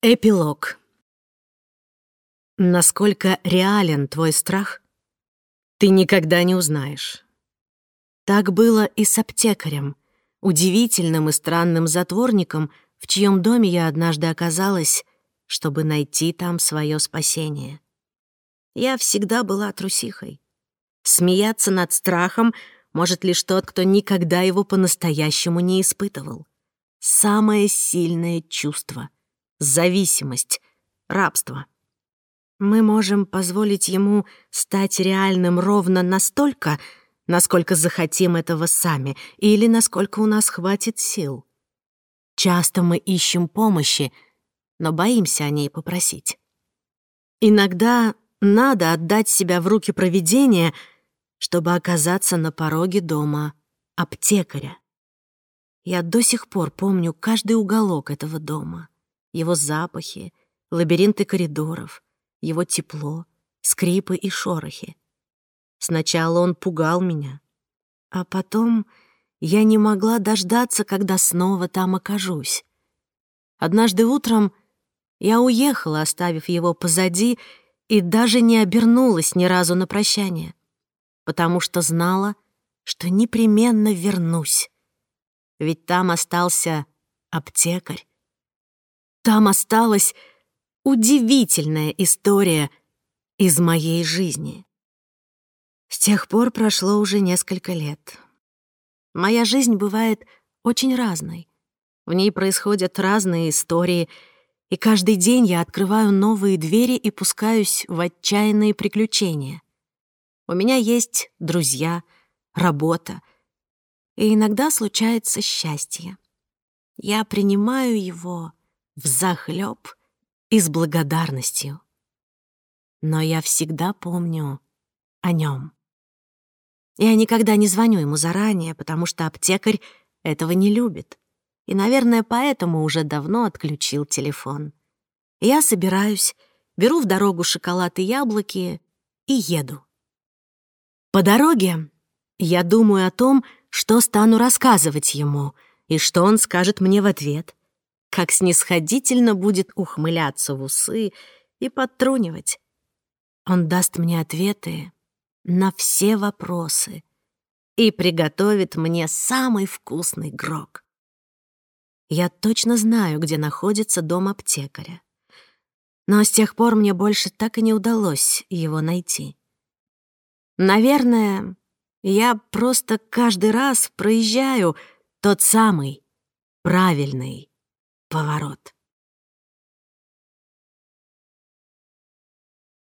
Эпилог. Насколько реален твой страх, ты никогда не узнаешь. Так было и с аптекарем, удивительным и странным затворником, в чьем доме я однажды оказалась, чтобы найти там свое спасение. Я всегда была трусихой. Смеяться над страхом может лишь тот, кто никогда его по-настоящему не испытывал. Самое сильное чувство — зависимость, рабство. Мы можем позволить ему стать реальным ровно настолько, насколько захотим этого сами или насколько у нас хватит сил. Часто мы ищем помощи, но боимся о ней попросить. Иногда надо отдать себя в руки провидения, чтобы оказаться на пороге дома аптекаря. Я до сих пор помню каждый уголок этого дома — его запахи, лабиринты коридоров, его тепло, скрипы и шорохи. Сначала он пугал меня, а потом я не могла дождаться, когда снова там окажусь. Однажды утром я уехала, оставив его позади, и даже не обернулась ни разу на прощание, потому что знала, что непременно вернусь. Ведь там остался аптекарь, там осталась удивительная история из моей жизни. С тех пор прошло уже несколько лет. Моя жизнь бывает очень разной. В ней происходят разные истории, и каждый день я открываю новые двери и пускаюсь в отчаянные приключения. У меня есть друзья, работа, и иногда случается счастье. Я принимаю его в взахлеб и с благодарностью. Но я всегда помню о нем. Я никогда не звоню ему заранее, потому что аптекарь этого не любит. И, наверное, поэтому уже давно отключил телефон. Я собираюсь, беру в дорогу шоколад и яблоки и еду. По дороге я думаю о том, что стану рассказывать ему и что он скажет мне в ответ как снисходительно будет ухмыляться в усы и подтрунивать. Он даст мне ответы на все вопросы и приготовит мне самый вкусный грок. Я точно знаю, где находится дом аптекаря. Но с тех пор мне больше так и не удалось его найти. Наверное, я просто каждый раз проезжаю тот самый правильный поворот.